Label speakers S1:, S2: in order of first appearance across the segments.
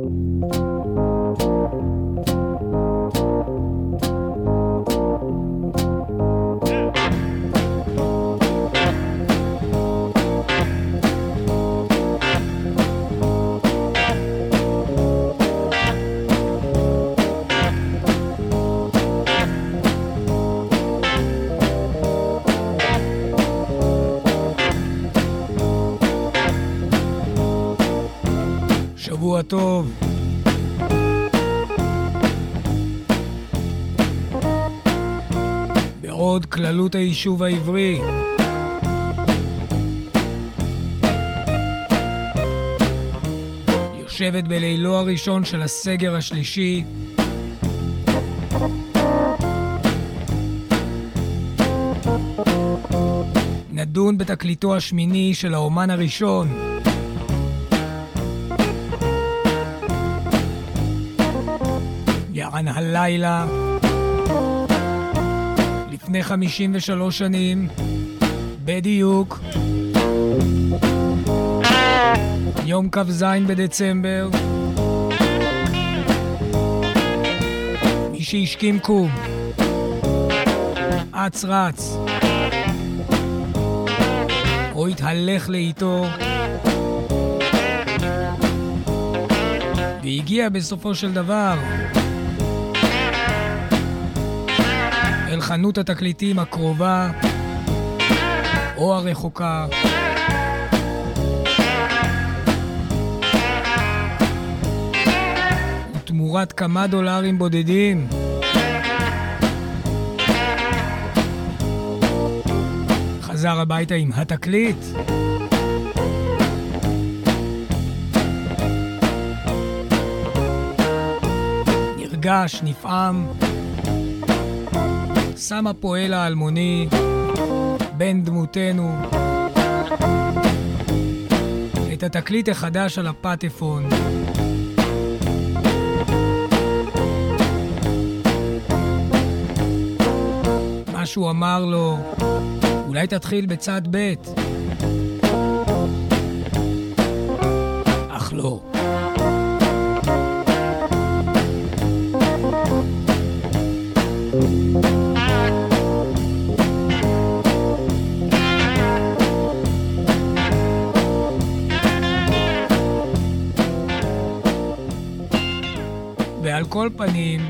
S1: Música טוב. בעוד כללות היישוב העברי. יושבת בלילו הראשון של הסגר השלישי. נדון בתקליטו השמיני של האומן הראשון, יען הלילה, לפני 53 שנים, בדיוק, יום כ"ז בדצמבר, מי שהשכים קום, אץ רץ, או התהלך לאיתו, והגיע בסופו של דבר חנות התקליטים הקרובה או הרחוקה. ותמורת כמה דולרים בודדים חזר הביתה עם התקליט. נרגש, נפעם. שם הפועל האלמוני, בן דמותנו, את התקליט החדש על הפטפון. מה שהוא אמר לו, אולי תתחיל בצד ב'. כל פנים,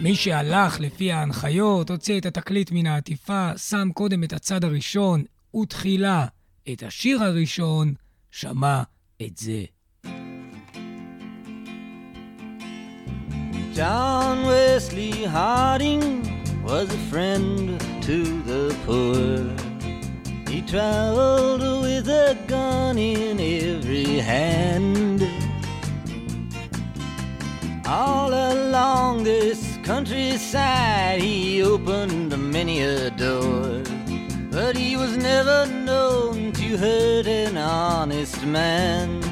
S1: מי שהלך לפי ההנחיות, הוציא את התקליט מן העטיפה, שם קודם את הצד הראשון, ותחילה את השיר הראשון, שמע את זה.
S2: John Wesley Harding was a friend to the poor. He traveled with a gun in every hand. All along this countryside, he opened many a door. But he was never known to hurt an honest man.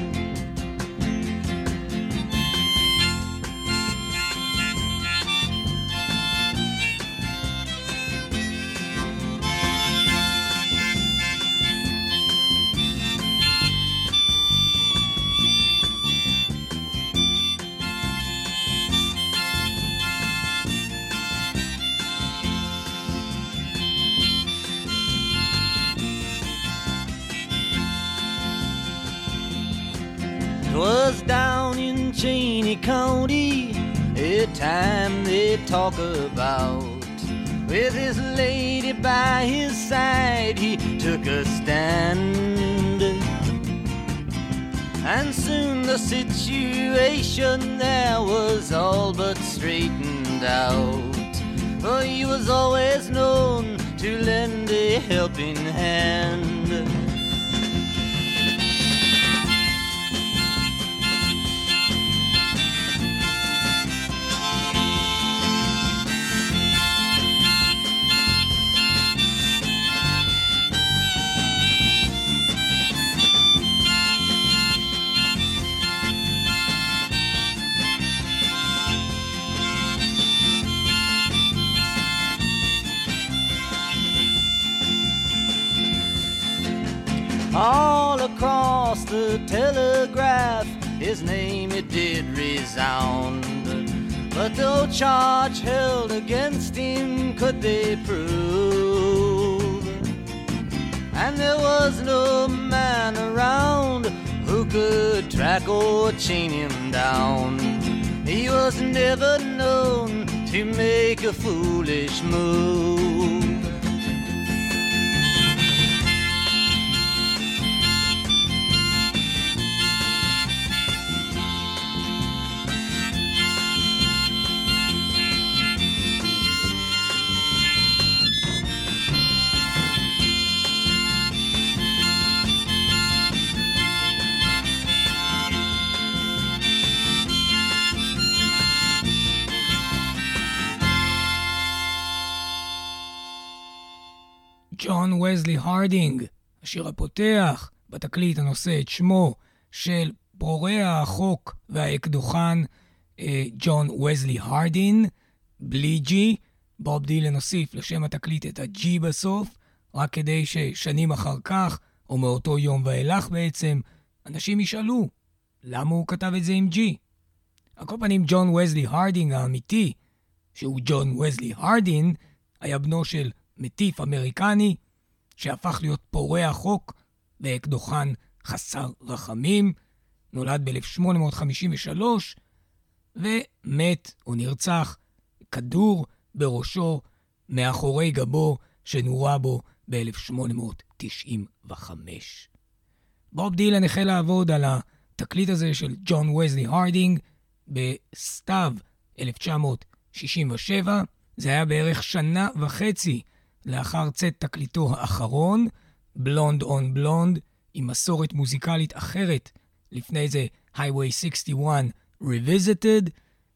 S2: County, a time they talk about. With his lady by his side, he took a stand. And soon the situation there was all but straightened out. For he was always known to lend a helping hand. His name it did resound. But no charge held against him could they prove. And there was no man around who could track or chain him down. He was never known to make a foolish move.
S1: וזלי הרדינג, השיר הפותח, בתקליט הנושא את שמו של פורע החוק והאקדוחן אה, ג'ון וזלי הרדין, בלי ג'י. בוב דילן הוסיף לשם התקליט את הג'י בסוף, רק כדי ששנים אחר כך, או מאותו יום ואילך בעצם, אנשים ישאלו, למה הוא כתב את זה עם ג'י? על כל פנים, ג'ון וזלי הרדינג האמיתי, שהוא ג'ון וזלי הרדין, היה בנו של מטיף אמריקני, שהפך להיות פורע חוק ואקדוחן חסר רחמים, נולד ב-1853 ומת או נרצח כדור בראשו מאחורי גבו שנורה בו ב-1895. בוב דילן החל לעבוד על התקליט הזה של ג'ון וזלי הרדינג בסתיו 1967. זה היה בערך שנה וחצי לאחר צאת תקליטו האחרון, בלונד און בלונד, עם מסורת מוזיקלית אחרת, לפני זה Highway 61 Revisited,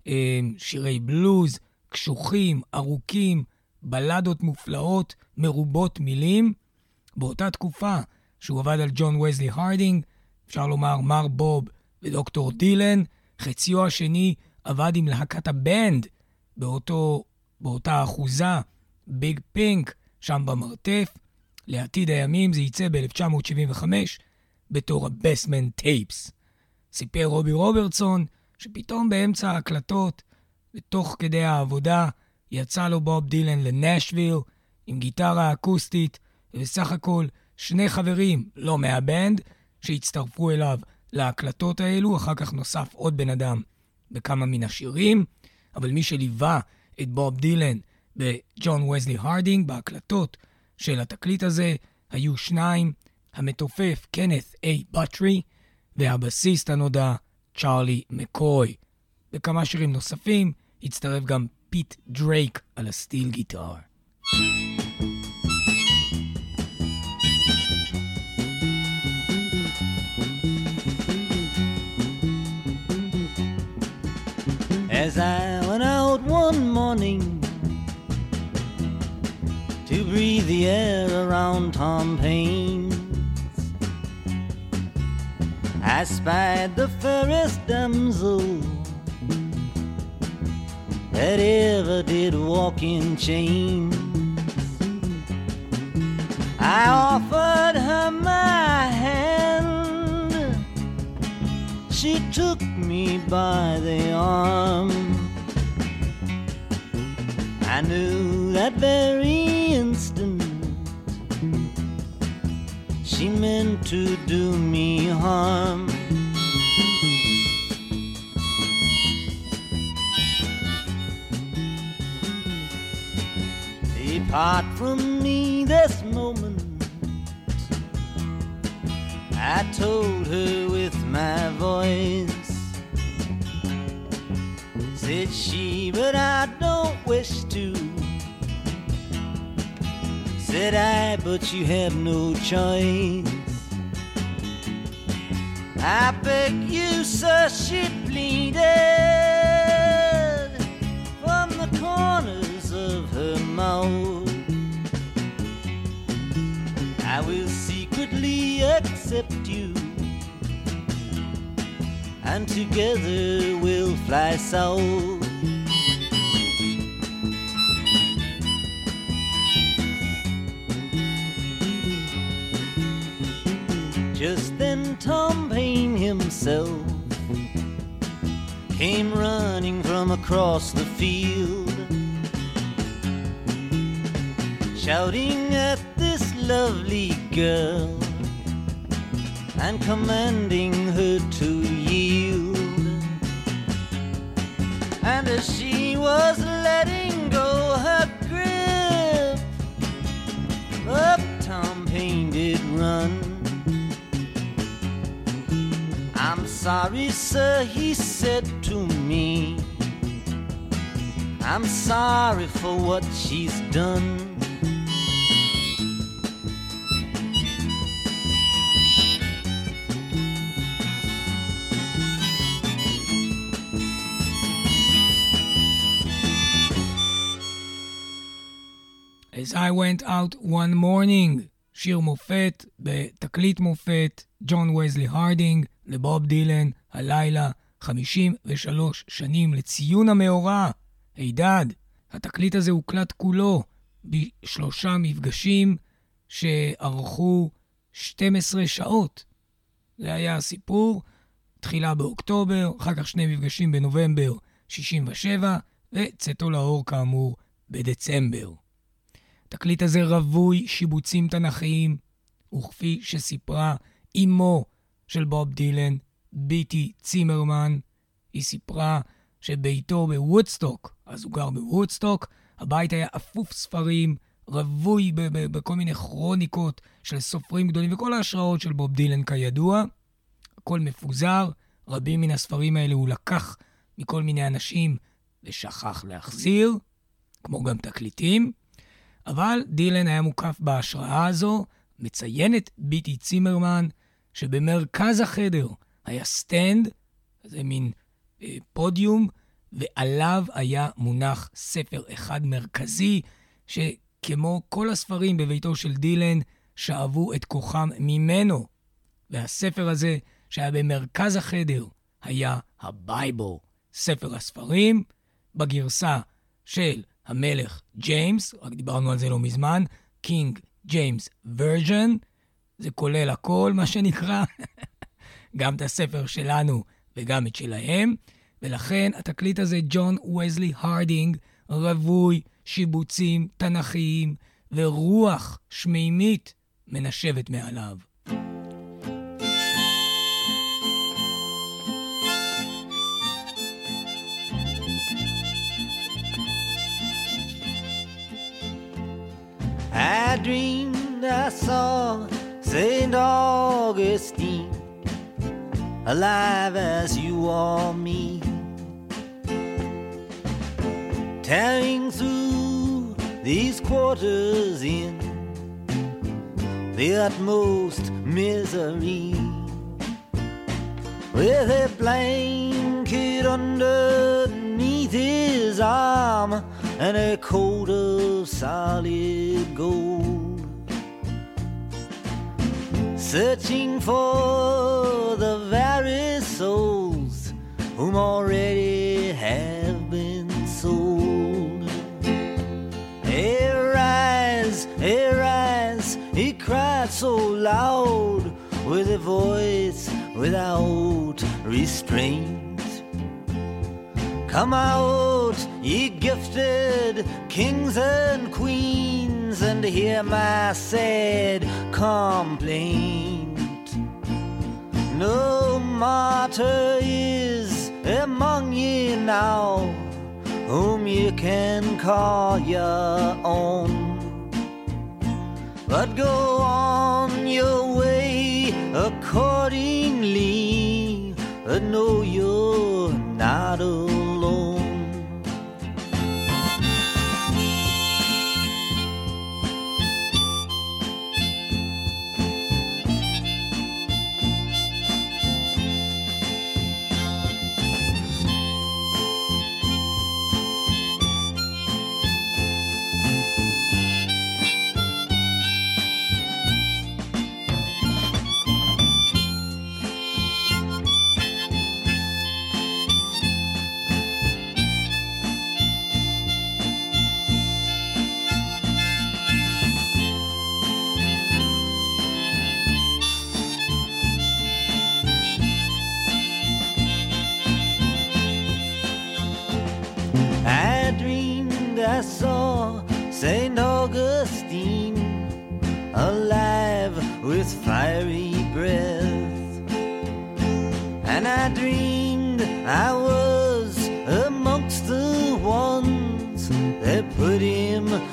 S1: אה, שירי בלוז, קשוחים, ארוכים, בלדות מופלאות, מרובות מילים. באותה תקופה שהוא עבד על ג'ון וזלי הרדינג, אפשר לומר מר בוב ודוקטור דילן, חציו השני עבד עם להקת הבנד באותו, באותה אחוזה, ביג פינק, שם במרתף. לעתיד הימים זה יצא ב-1975 בתור ה Basement Tapes. סיפר רובי רוברטסון שפתאום באמצע ההקלטות, ותוך כדי העבודה, יצא לו בוב דילן לנשוויל עם גיטרה אקוסטית, ובסך הכל שני חברים, לא מהבנד, שהצטרפו אליו להקלטות האלו, אחר כך נוסף עוד בן אדם בכמה מן השירים, אבל מי שליווה את בוב דילן בג'ון וזלי הרדינג בהקלטות של התקליט הזה היו שניים, המתופף קנת איי בטרי והבסיסט הנודע צ'ארלי מקוי. בכמה שירים נוספים הצטרף גם פיט דרייק על
S2: ה steel guitar. As Tom Paine's. I spied the fairest damsel that ever did walk in chains. I offered her my hand. She took me by the arm. I knew that very she meant to do me harm. Depart from me this moment. I told her with my voice. Said she, but I don't wish to. Said I, but you have no choice. I beg you, sir, she pleaded from the corners of her mouth. I will secretly accept you, and together we'll fly south. Just then, Tom Paine himself came running from across the field, shouting at this lovely girl and commanding her to yield. And as she was letting go her grip, up Tom Paine did run. sorry, sir, he said to me. I'm sorry for what she's done.
S1: As I went out one morning, שיר מופת בתקליט מופת, ג'ון וזלי הרדינג, לבוב דילן, הלילה, 53 שנים לציון המאורע. הידד, התקליט הזה הוקלט כולו בשלושה מפגשים שארכו 12 שעות. זה היה הסיפור, תחילה באוקטובר, אחר כך שני מפגשים בנובמבר 67, וצאתו לאור כאמור בדצמבר. התקליט הזה רווי שיבוצים תנכיים, וכפי שסיפרה אמו של בוב דילן, ביטי צימרמן, היא סיפרה שביתו בוודסטוק, אז הוא גר בוודסטוק, הבית היה אפוף ספרים, רווי בכל מיני כרוניקות של סופרים גדולים וכל ההשראות של בוב דילן כידוע. הכל מפוזר, רבים מן הספרים האלה הוא לקח מכל מיני אנשים ושכח להחזיר, כמו גם תקליטים. אבל דילן היה מוקף בהשראה הזו, מציינת ביטי צימרמן, שבמרכז החדר היה stand, זה מין אה, פודיום, ועליו היה מונח ספר אחד מרכזי, שכמו כל הספרים בביתו של דילן, שאבו את כוחם ממנו. והספר הזה, שהיה במרכז החדר, היה ה Bible, ספר הספרים, בגרסה של המלך ג'יימס, רק דיברנו על זה לא מזמן, King James Version, זה כולל הכל, מה שנקרא, גם את הספר שלנו וגם את שלהם, ולכן התקליט הזה, ג'ון וזלי הרדינג, רווי שיבוצים תנכיים ורוח שמימית מנשבת מעליו.
S2: I dreamed I saw St. Augustine alive as you or me, tearing through these quarters in the utmost misery. With a blanket underneath his arm and a coat of solid gold. Searching for the very souls whom already have been sold. Arise, arise, he cried so loud with a voice without restraint. Come out, ye gifted kings and queens, and hear my sad complaint. No martyr is among ye now, whom ye can call your own. But go on your way accordingly, but know you're not alone.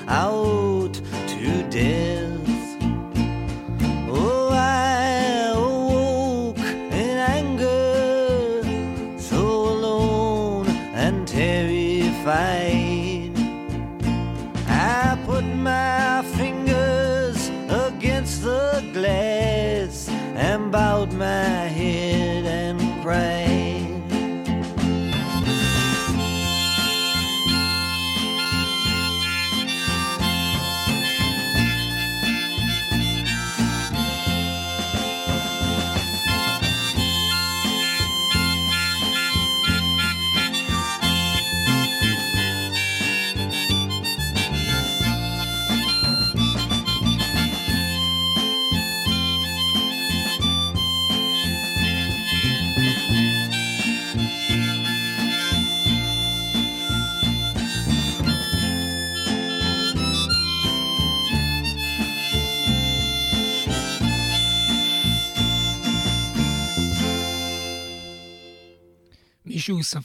S1: I'll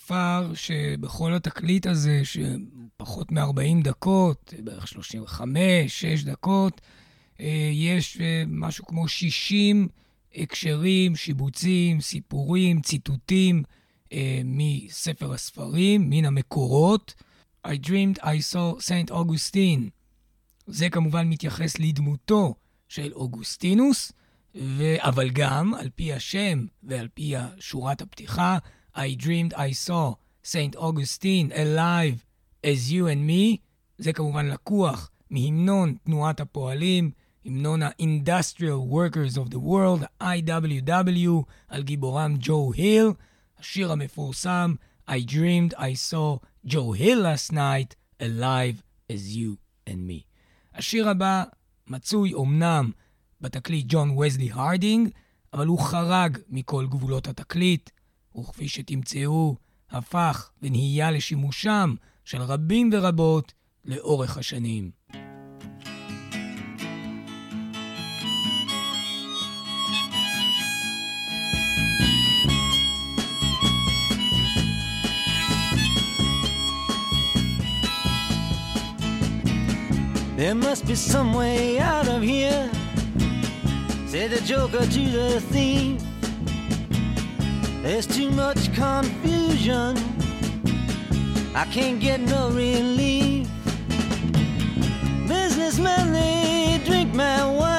S1: ספר שבכל התקליט הזה, שפחות מ-40 דקות, בערך 35, 6 דקות, אה, יש אה, משהו כמו 60 הקשרים, שיבוצים, סיפורים, ציטוטים אה, מספר הספרים, מן המקורות. I dreamed I saw Saint Augustine. זה כמובן מתייחס לדמותו של אוגוסטינוס, ו... אבל גם על פי השם ועל פי שורת הפתיחה, I dreamed I saw St. Augustine alive as you and me, זה כמובן לקוח מהמנון תנועת הפועלים, המנון ה-Industrial Workers of the World, IWW, על גיבורם ג'ו היל, השיר המפורסם I dreamed I saw Joe Hill last night alive as you and me. השיר הבא מצוי אמנם בתקליט ג'ון וזלי הרדינג, אבל הוא חרג מכל גבולות התקליט. וכפי שתמצאו, הפך ונהיה לשימושם של רבים ורבות לאורך השנים.
S2: There must be some way out of here, said the joker to the thief. There's too much confusion. I can't get no relief. Businessmen, they drink my wine.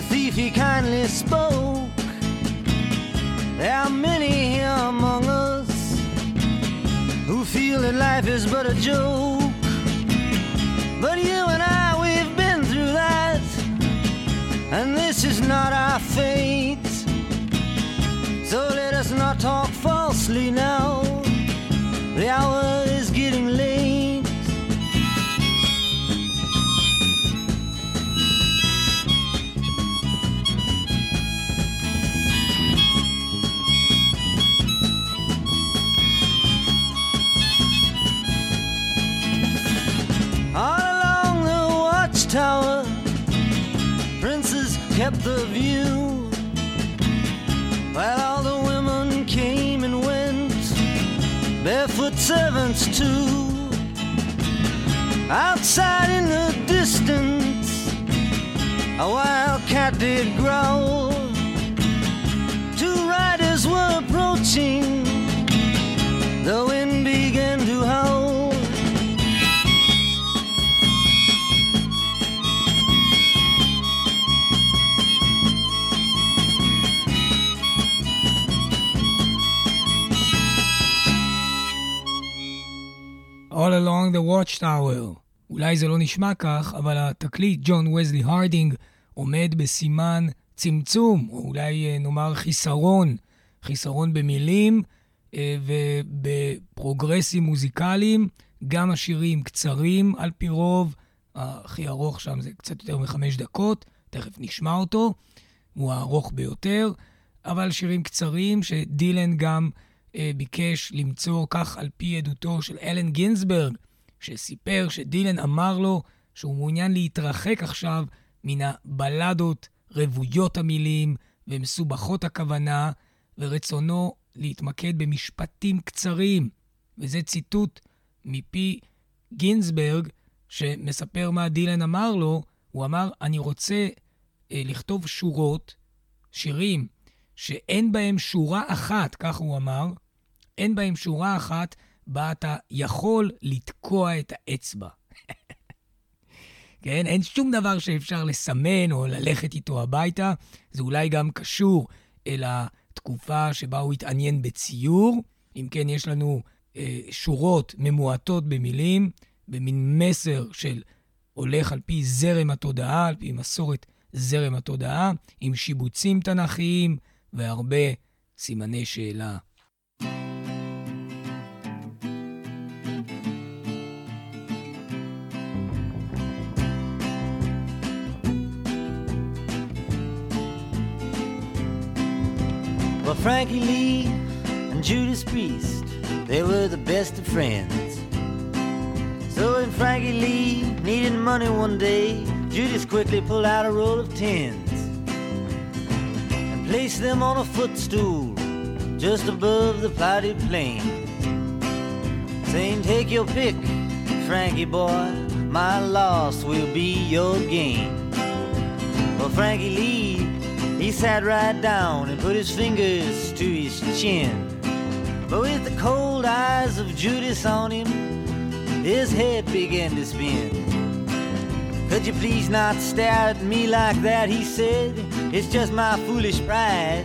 S2: The thief he kindly spoke. There are many here among us who feel that life is but a joke. But you and I, we've been through that, and this is not our fate. So let us not talk falsely now. The hour the view. While all the women came and went, barefoot servants too. Outside in the distance, a wild cat did growl. Two riders were approaching,
S1: Watchtower. אולי זה לא נשמע כך, אבל התקליט ג'ון וזלי הרדינג עומד בסימן צמצום, או אולי אה, נאמר חיסרון, חיסרון במילים אה, ובפרוגרסים מוזיקליים, גם השירים קצרים על פי רוב, הכי ארוך שם זה קצת יותר מחמש דקות, תכף נשמע אותו, הוא הארוך ביותר, אבל שירים קצרים שדילן גם אה, ביקש למצוא כך על פי עדותו של אלן גינזברג, שסיפר שדילן אמר לו שהוא מעוניין להתרחק עכשיו מן הבלדות רוויות המילים ומסובכות הכוונה, ורצונו להתמקד במשפטים קצרים. וזה ציטוט מפי גינזברג, שמספר מה דילן אמר לו. הוא אמר, אני רוצה אה, לכתוב שורות, שירים, שאין בהם שורה אחת, כך הוא אמר, אין בהם שורה אחת בה אתה יכול לתקוע את האצבע. כן? אין שום דבר שאפשר לסמן או ללכת איתו הביתה. זה אולי גם קשור אל התקופה שבה הוא התעניין בציור. אם כן, יש לנו אה, שורות ממועטות במילים, במין מסר של הולך על פי זרם התודעה, על פי מסורת זרם התודעה, עם שיבוצים תנכיים והרבה סימני שאלה.
S2: Well, Frankie Lee and Judas Priest, they were the best of friends. So when Frankie Lee needed money one day, Judas quickly pulled out a roll of tens and placed them on a footstool just above the plotted plain. Saying, take your pick, Frankie boy, my loss will be your gain. Well, Frankie Lee he sat right down and put his fingers to his chin. But with the cold eyes of Judas on him, his head began to spin. Could you please not stare at me like that? He said. It's just my foolish pride.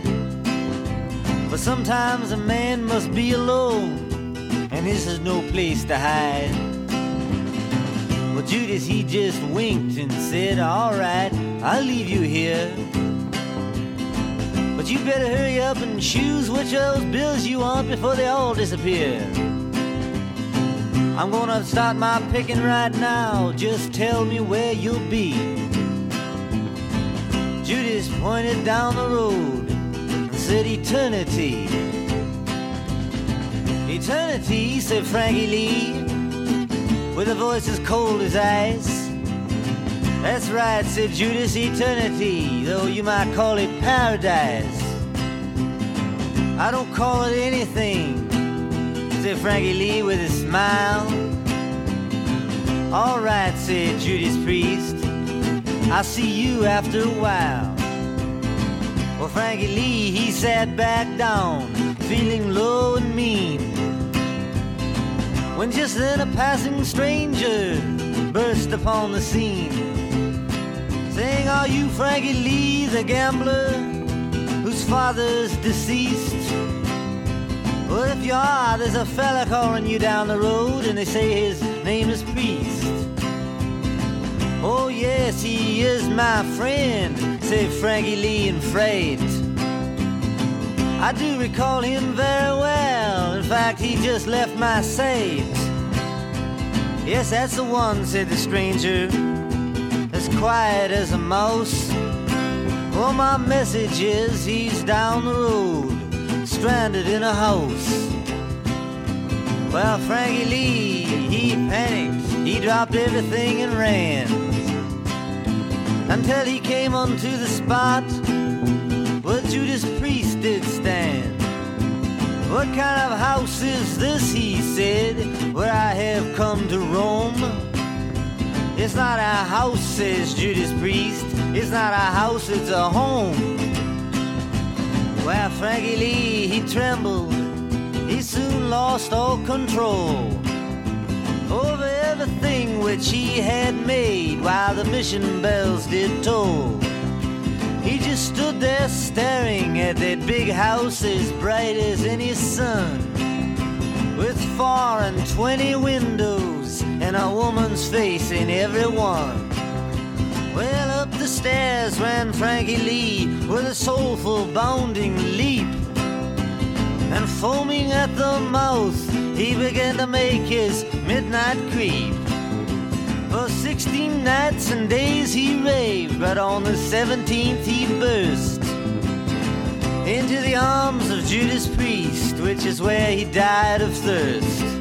S2: But sometimes a man must be alone, and this is no place to hide. Well, Judas, he just winked and said, Alright, I'll leave you here. But you better hurry up and choose which of those bills you want before they all disappear. I'm gonna start my picking right now. Just tell me where you'll be. Judas pointed down the road and said eternity. Eternity, said Frankie Lee, with a voice as cold as ice. That's right, said Judas, eternity, though you might call it paradise. I don't call it anything, said Frankie Lee with a smile. All right, said Judas Priest, I'll see you after a while. Well, Frankie Lee, he sat back down, feeling low and mean. When just then a passing stranger burst upon the scene saying, Are you Frankie Lee, the gambler, whose father's deceased? Well, if you are, there's a fella calling you down the road, and they say his name is Priest. Oh, yes, he is my friend, said Frankie Lee in freight. I do recall him very well. In fact, he just left my safe. Yes, that's the one, said the stranger quiet as a mouse. Well, my message is he's down the road, stranded in a house. Well, Frankie Lee, he panicked, he dropped everything and ran. Until he came onto the spot where Judas Priest did stand. What kind of house is this, he said, where I have come to roam? It's not a house, says Judas Priest. It's not a house, it's a home. Well, Frankie Lee, he trembled. He soon lost all control over everything which he had made while the mission bells did toll. He just stood there staring at that big house as bright as any sun. with four and twenty windows and a woman's face in every one. Well, up the stairs ran Frankie Lee with a soulful bounding leap. And foaming at the mouth, he began to make his midnight creep. For sixteen nights and days he raved, but on the seventeenth he burst into the arms of Judas Priest, which is where he died of thirst.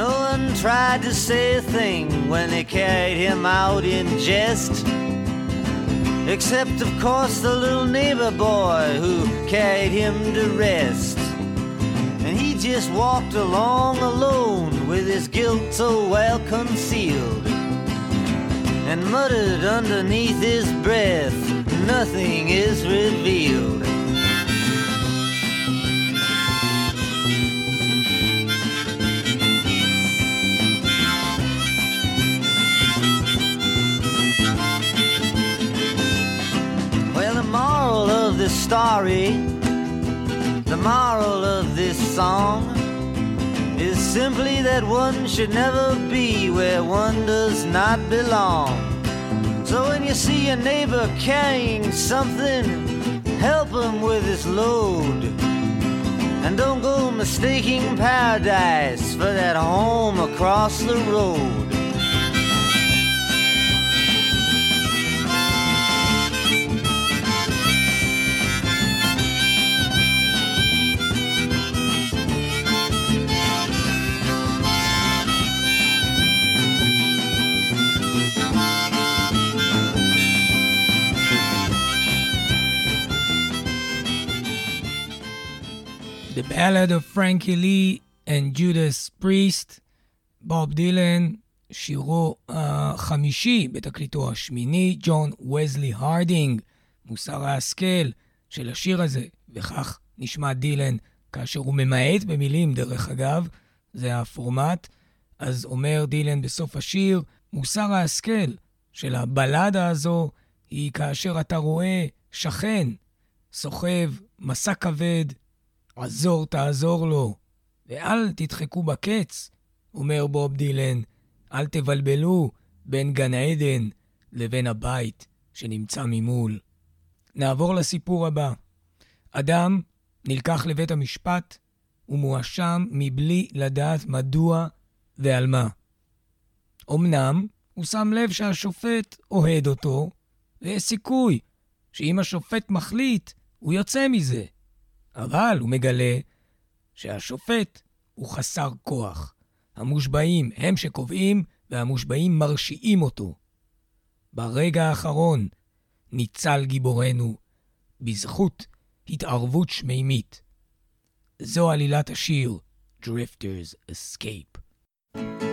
S2: No one tried to say a thing when they carried him out in jest. Except, of course, the little neighbor boy who carried him to rest. And he just walked along alone with his guilt so well concealed. And muttered underneath his breath, nothing is revealed. Story, the moral of this song, is simply that one should never be where one does not belong. So when you see a neighbor carrying something, help him with his load. And don't go mistaking paradise for that home across the road.
S1: Ballad of Frankie Lee and Judas Priest, בוב דילן, שירו החמישי בתקליטו השמיני, ג'ון וזלי הרדינג, מוסר ההשכל של השיר הזה, וכך נשמע דילן כאשר הוא ממעט במילים, דרך אגב, זה הפורמט. אז אומר דילן בסוף השיר, מוסר ההשכל של הבלדה הזו היא כאשר אתה רואה שכן סוחב מסע כבד, עזור תעזור לו, ואל תדחקו בקץ, אומר בוב דילן, אל תבלבלו בין גן עדן לבין הבית שנמצא ממול. נעבור לסיפור הבא. אדם נלקח לבית המשפט ומואשם מבלי לדעת מדוע ועל מה. אמנם הוא שם לב שהשופט אוהד אותו, ויש סיכוי שאם השופט מחליט, הוא יוצא מזה. אבל הוא מגלה שהשופט הוא חסר כוח. המושבעים הם שקובעים, והמושבעים מרשיעים אותו. ברגע האחרון ניצל גיבורנו בזכות התערבות שמימית. זו עלילת השיר Drifters Escape.
S2: Oh,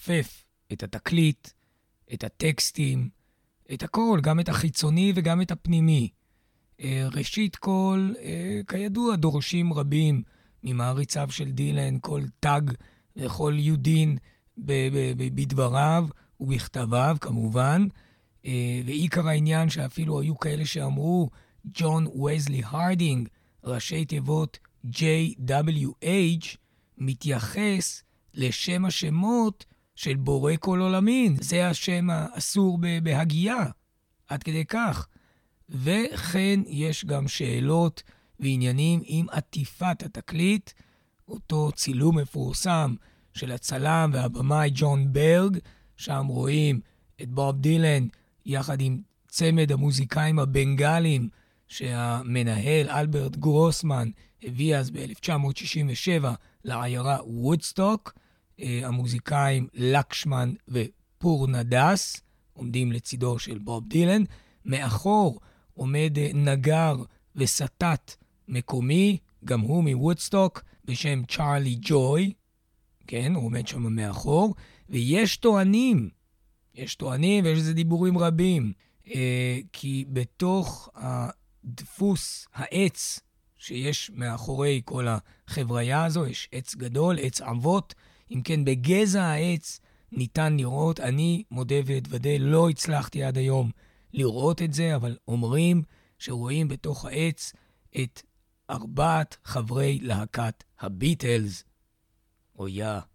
S1: עופף את התקליט, את הטקסטים, את הכל, גם את החיצוני וגם את הפנימי. אה, ראשית כל, אה, כידוע, דורשים רבים ממעריציו של דילן כל תג וכל יודין בדבריו ובכתביו, כמובן. אה, ועיקר העניין שאפילו היו כאלה שאמרו, ג'ון וזלי הרדינג, ראשי תיבות JWH, מתייחס לשם השמות של בורא כל עולמין. זה השם האסור בהגייה, עד כדי כך. וכן יש גם שאלות ועניינים עם עטיפת התקליט, אותו צילום מפורסם של הצלם והבמאי ג'ון ברג, שם רואים את בוב דילן יחד עם צמד המוזיקאים הבנגליים שהמנהל אלברט גרוסמן הביא אז ב-1967 לעיירה וודסטוק. אה, המוזיקאים לקשמן ופורנדס עומדים לצידו של בוב דילן. מאחור עומד אה, נגר וסטת מקומי, גם הוא מוודסטוק, בשם צ'ארלי ג'וי. כן, הוא עומד שם מאחור. ויש טוענים, יש טוענים ויש איזה דיבורים רבים, אה, כי בתוך הדפוס העץ שיש מאחורי כל החבריה הזו, יש עץ גדול, עץ אבות. אם כן, בגזע העץ ניתן לראות, אני מודה ואתוודה, לא הצלחתי עד היום לראות את זה, אבל אומרים שרואים בתוך העץ את ארבעת חברי להקת הביטלס. אויה.
S2: put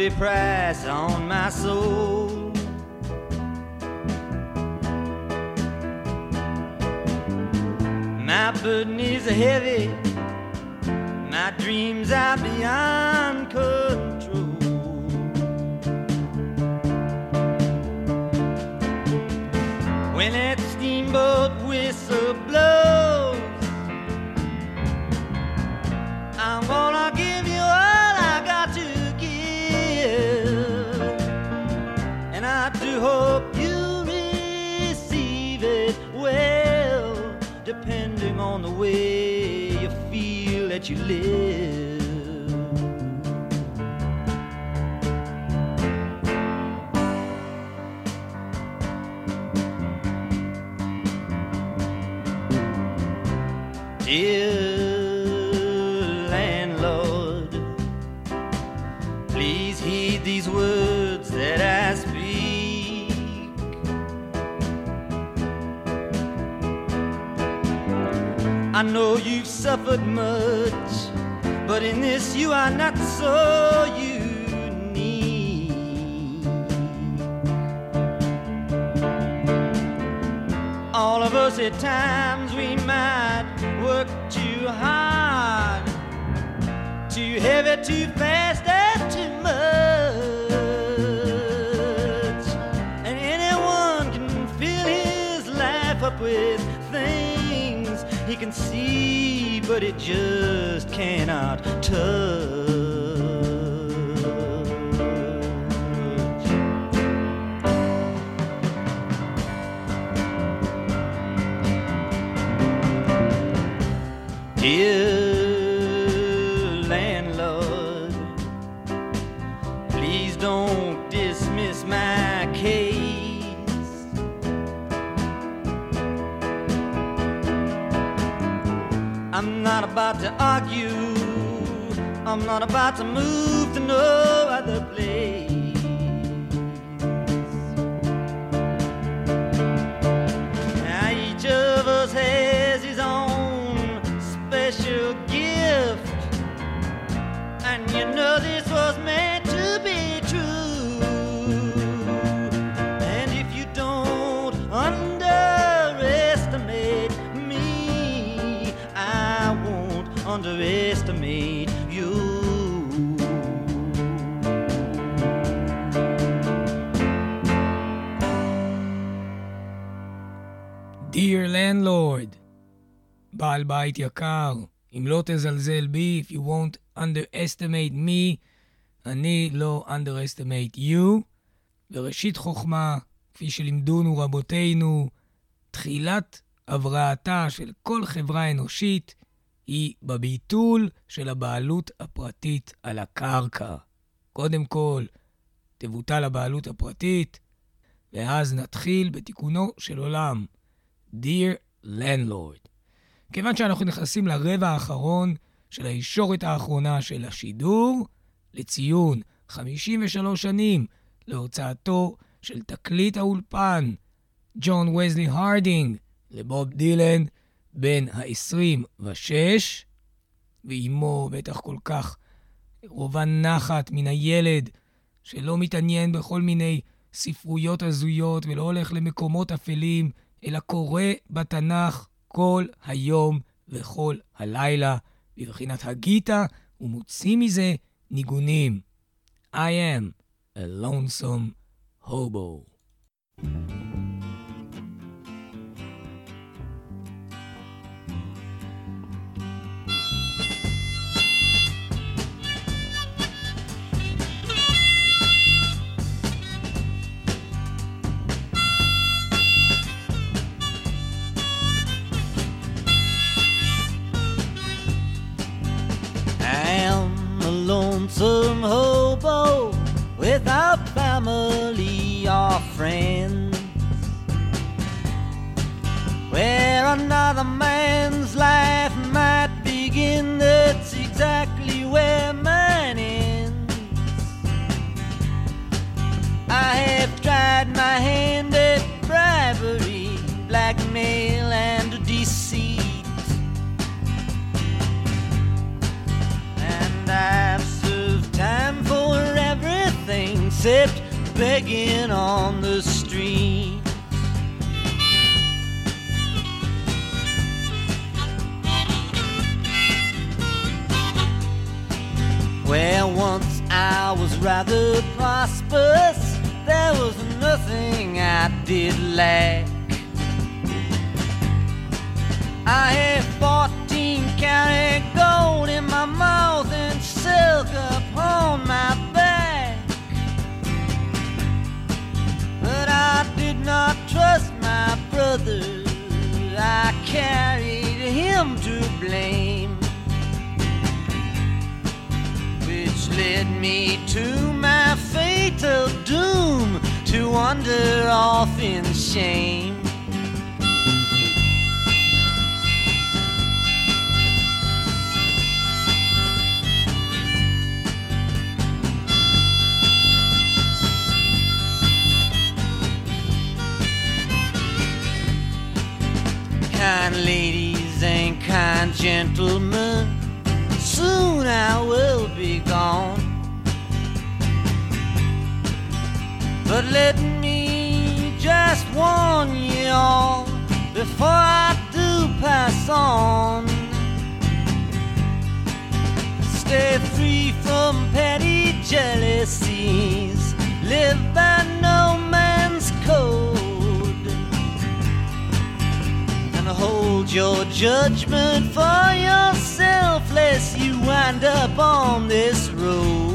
S2: a price on my soul. My burden is heavy, my dreams are beyond I'm not about to argue, I'm not about to move to no other place.
S1: Landlord, בעל בית יקר, אם לא תזלזל בי, if you won't underestimate me, אני לא underestimate you. וראשית חוכמה, כפי שלימדונו רבותינו, תחילת הבראתה של כל חברה אנושית היא בביטול של הבעלות הפרטית על הקרקע. קודם כל, תבוטל הבעלות הפרטית, ואז נתחיל בתיקונו של עולם. Dear Landlord. כיוון שאנחנו נכנסים לרבע האחרון של הישורת האחרונה של השידור, לציון 53 שנים להוצאתו של תקליט האולפן, ג'ון וזלי הרדינג, לבוב דילן, בן ה-26, ואימו בטח כל כך רובה נחת מן הילד, שלא מתעניין בכל מיני ספרויות הזויות ולא הולך למקומות אפלים, אלא קורא בתנ"ך כל היום וכל הלילה, בבחינת הגיתא, ומוציא מזה ניגונים. I am a lonesome hobo.
S2: Wander off in shame. kind ladies and kind gentlemen, soon I will be gone. But let me just warn you all before I do pass on. Stay free from petty jealousies, live by no man's code. And hold your judgment for yourself, lest you wind up on this road.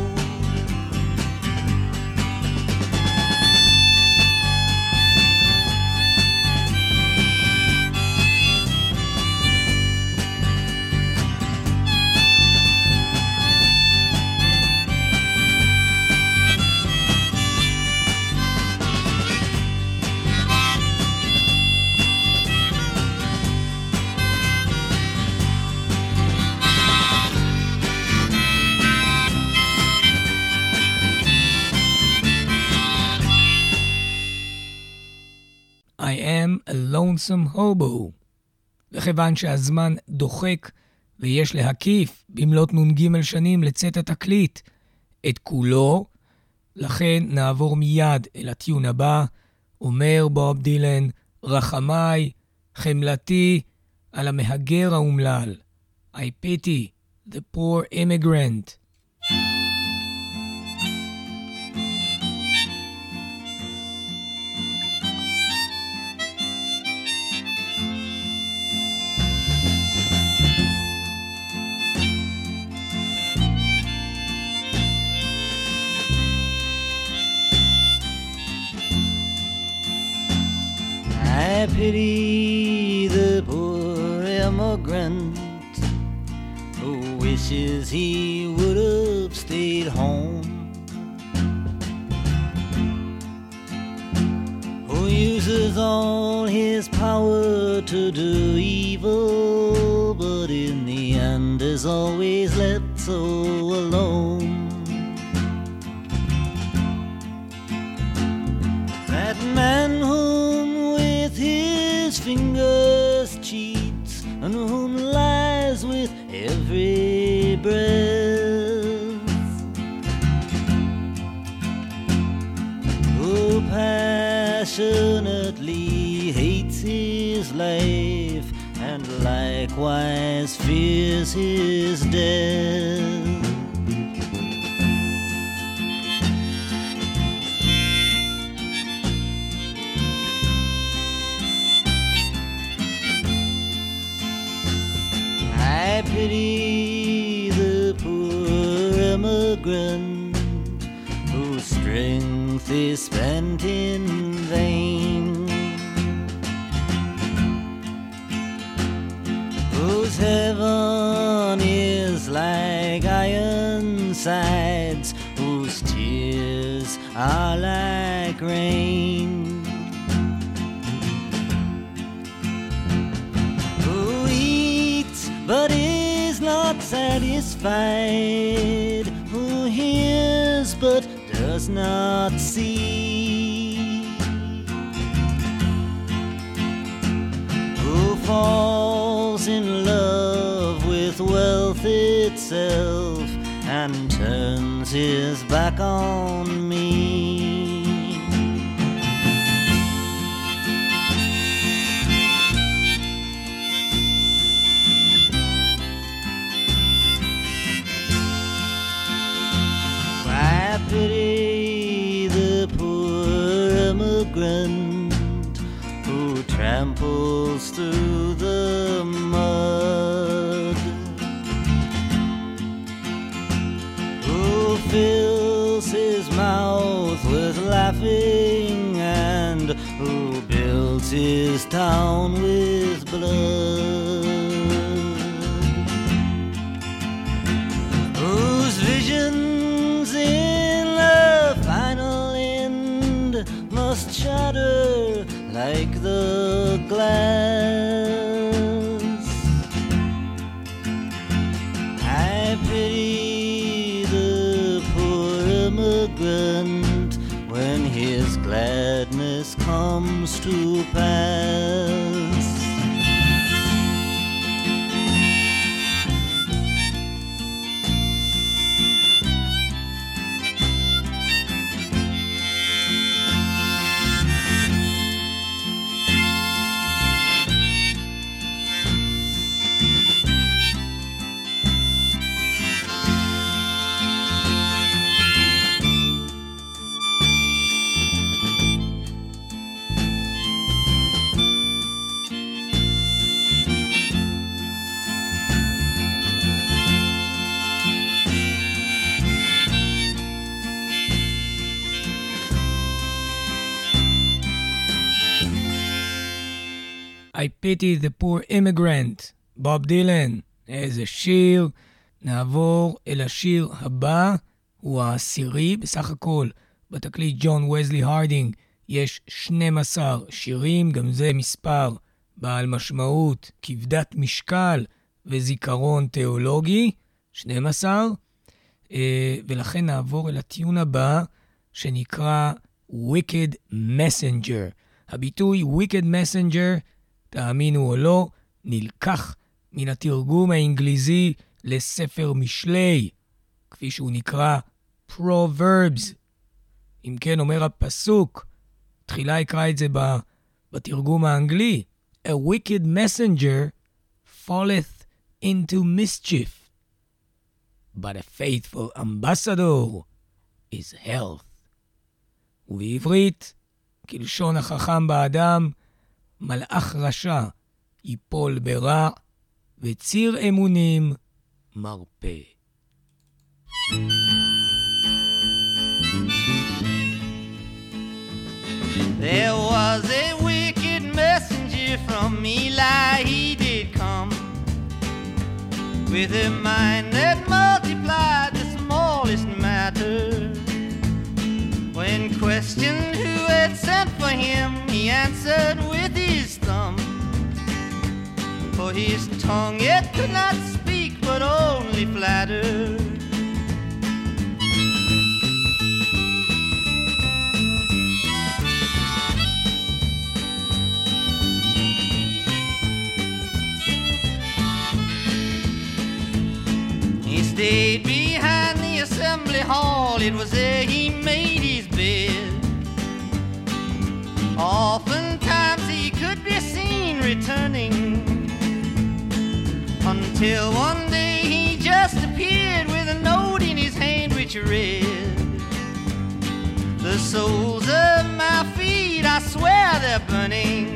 S1: Lonesome hobo. וכיוון שהזמן דוחק ויש להקיף במלאת נ"ג שנים לצאת התקליט את כולו, לכן נעבור מיד אל הטיון הבא, אומר בוב דילן, רחמיי, חמלתי על המהגר האומלל. I pity the poor immigrant.
S2: I pity the poor immigrant who wishes he would have stayed home. Who uses all his power to do evil, but in the end is always left so alone. Passionately hates his life and likewise fears his death. Are like rain. who eats but is not satisfied, who hears but does not see, who falls in love with wealth itself and turns his back on pity the poor immigrant,
S1: בוב דילן. איזה שיר. נעבור אל השיר הבא, הוא העשירי בסך הכל. בתקליט ג'ון וזלי הרדינג יש 12 שירים, גם זה מספר בעל משמעות, כבדת משקל וזיכרון תיאולוגי, 12. אה, ולכן נעבור אל הטיון הבא, שנקרא Wicked Messenger. הביטוי Wicked Messenger, תאמינו או לא, נלקח מן התרגום האנגליזי לספר משלי, כפי שהוא נקרא Proverbs. אם כן, אומר הפסוק, תחילה אקרא את זה בתרגום האנגלי, A wicked messenger falleth into mischief, but a faithful ambassador is health. ובעברית, כלשון החכם באדם, מלאך רשע ייפול ברע, וציר אמונים מרפה.
S2: There was a wicked messenger from Eli, he did come with a mind that multiplied the smallest matter. When questioned who had sent for him, he answered his tongue it could not speak, but only flatter. He stayed behind the assembly hall. It was there he made his bed. Oftentimes he could be seen returning until one day he just appeared with a note in his hand which read, The soles of my feet, I swear they're burning.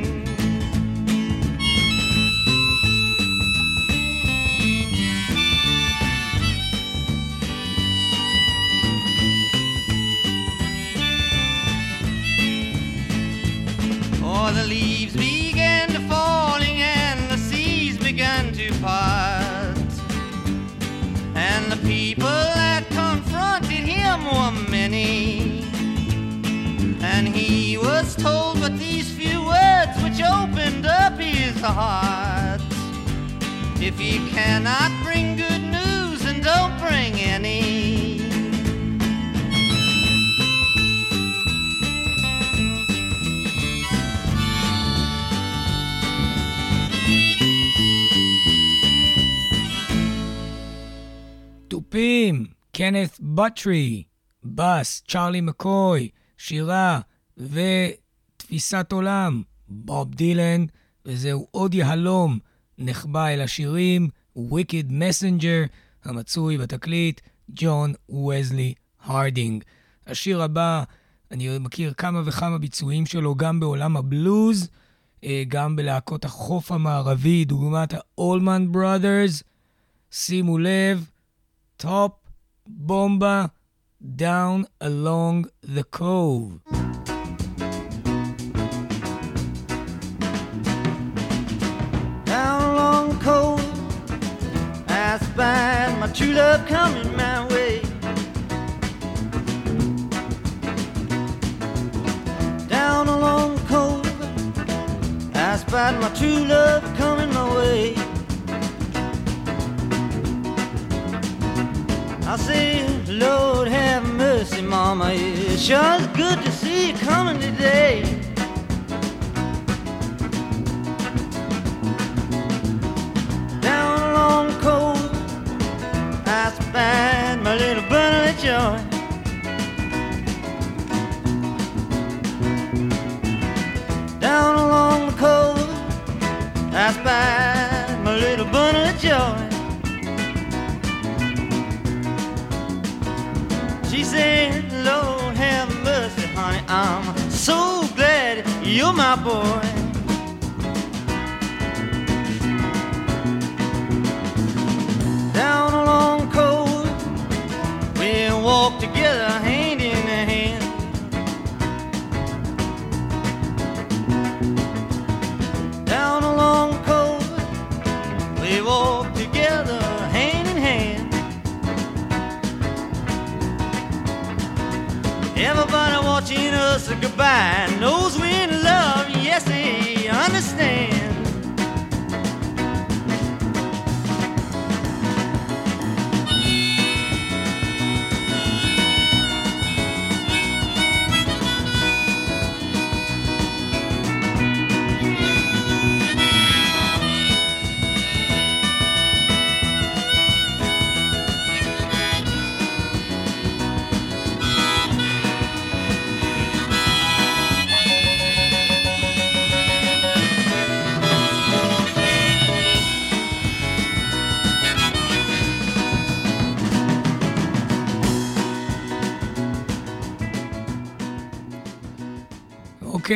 S2: were many. And he was told but these few words which opened up his heart. If you cannot bring good news, then don't bring any.
S1: תופים, קנת בטרי, בס, צ'ארלי מקוי, שירה ותפיסת עולם, בוב דילן, וזהו עוד יהלום נחבא אל השירים, Wicked Messenger, המצוי בתקליט ג'ון וזלי הרדינג. השיר הבא, אני מכיר כמה וכמה ביצועים שלו גם בעולם הבלוז, אה, גם בלהקות החוף המערבי, דוגמת ה-Allman Brothers. שימו לב, top bomba down along the cove.
S2: Down along the cove, I spied my true love coming my way. Down along the cove, I spied my true love coming my way. I say, Lord have mercy, Mama. It sure is good to see you coming today. Down along the coast, I spied my little bundle of joy. Down along the coast, I spied my little bundle of joy. Said, Lord have mercy, honey, I'm so glad you're my boy. Down along coast, we walk together Everybody watching us goodbye knows we're in love, yes, they understand.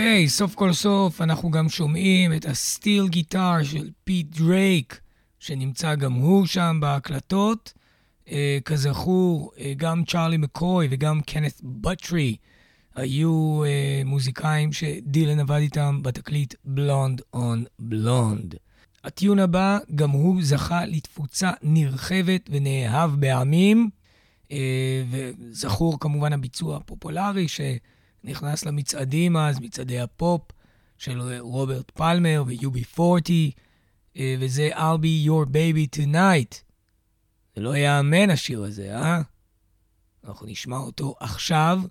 S1: אוקיי, סוף כל סוף אנחנו גם שומעים את ה steel guitar של פיט דרייק, שנמצא גם הוא שם בהקלטות. אה, כזכור, אה, גם צ'ארלי מקוי וגם קנת בטרי היו אה, מוזיקאים שדילן עבד איתם בתקליט Blonde on Blonde. ה tune הבא, גם הוא זכה לתפוצה נרחבת ונאהב בעמים, אה, וזכור כמובן הביצוע הפופולרי שנכנס למצעדים אז, מצעדי הפופ של רוברט פלמר ו-UB40, אה, וזה I'll be your baby tonight. זה לא יאמן השיר הזה, אה? אנחנו נשמע אותו עכשיו.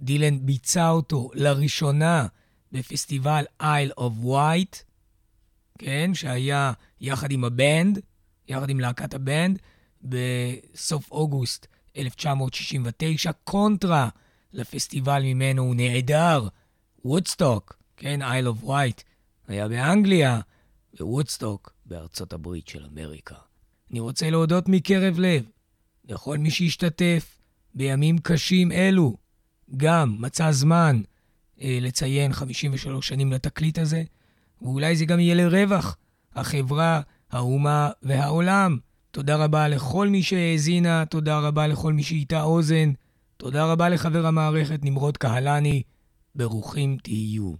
S1: דילן ביצע אותו לראשונה בפסטיבל Isle of Wight, כן, שהיה יחד עם הבנד, יחד עם להקת הבנד, בסוף אוגוסט 1969, קונטרה לפסטיבל ממנו הוא נעדר, וודסטוק, כן, Isle of Wight, היה באנגליה, ווודסטוק בארצות הברית של אמריקה. אני רוצה להודות מקרב לב לכל מי שהשתתף בימים קשים אלו, גם מצא זמן אה, לציין 53 שנים לתקליט הזה, ואולי זה גם יהיה לרווחת החברה, האומה והעולם. תודה רבה לכל מי שהאזינה, תודה רבה לכל מי שהייתה אוזן, תודה רבה לחבר המערכת נמרוד קהלני, ברוכים תהיו.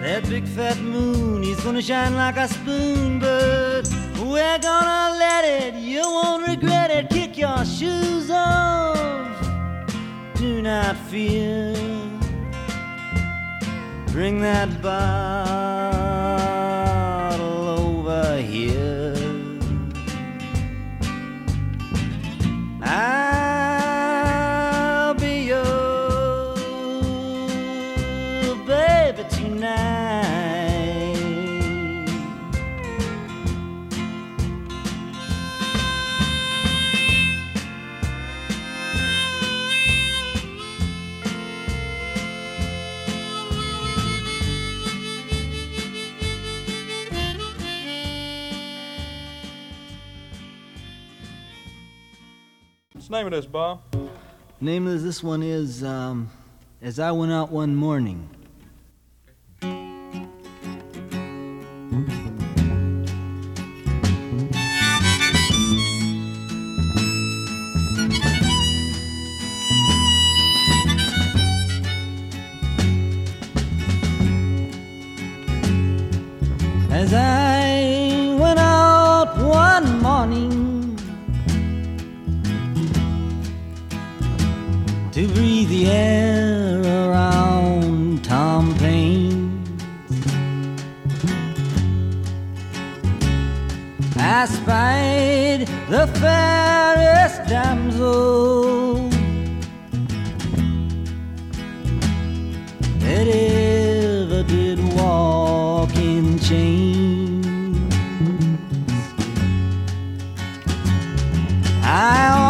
S3: That big fat moon,
S2: he's gonna shine like a spoon, but we're gonna let it. You won't regret it. Kick your shoes off. Do not fear. Bring that bar. Name of this, Bob? Name of this one is um, As I Went Out One Morning. I spied the fairest damsel that ever did walk in chains. I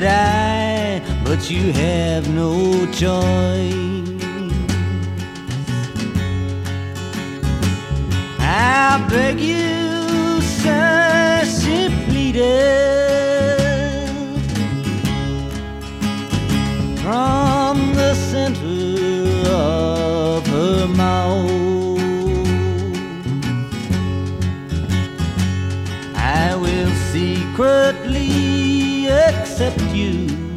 S2: red eye, but you have no choice. I beg you, sir, she pleaded. except you.